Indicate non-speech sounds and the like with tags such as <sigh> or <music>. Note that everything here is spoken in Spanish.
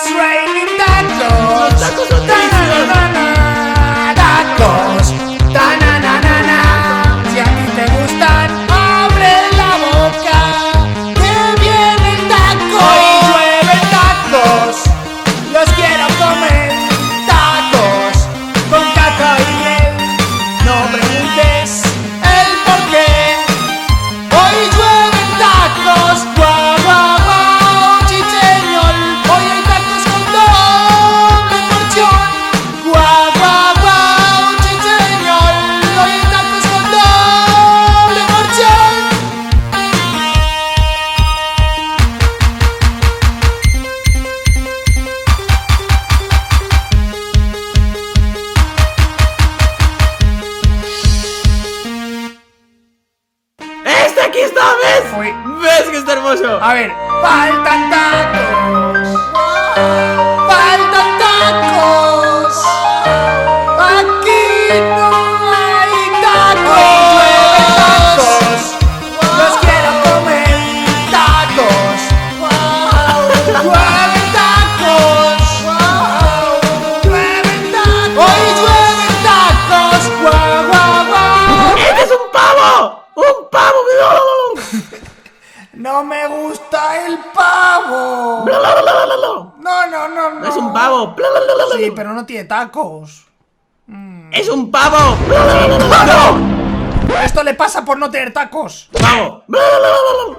It's raining aquí está! ¿Ves? Uy. ¿Ves que está hermoso? A ver, faltan tacos. <laughs> No me gusta el pavo. No, no, no, no. Es un pavo. Sí, pero no tiene tacos. ¡Es un pavo! Esto le pasa por no tener tacos. ¡Pavo!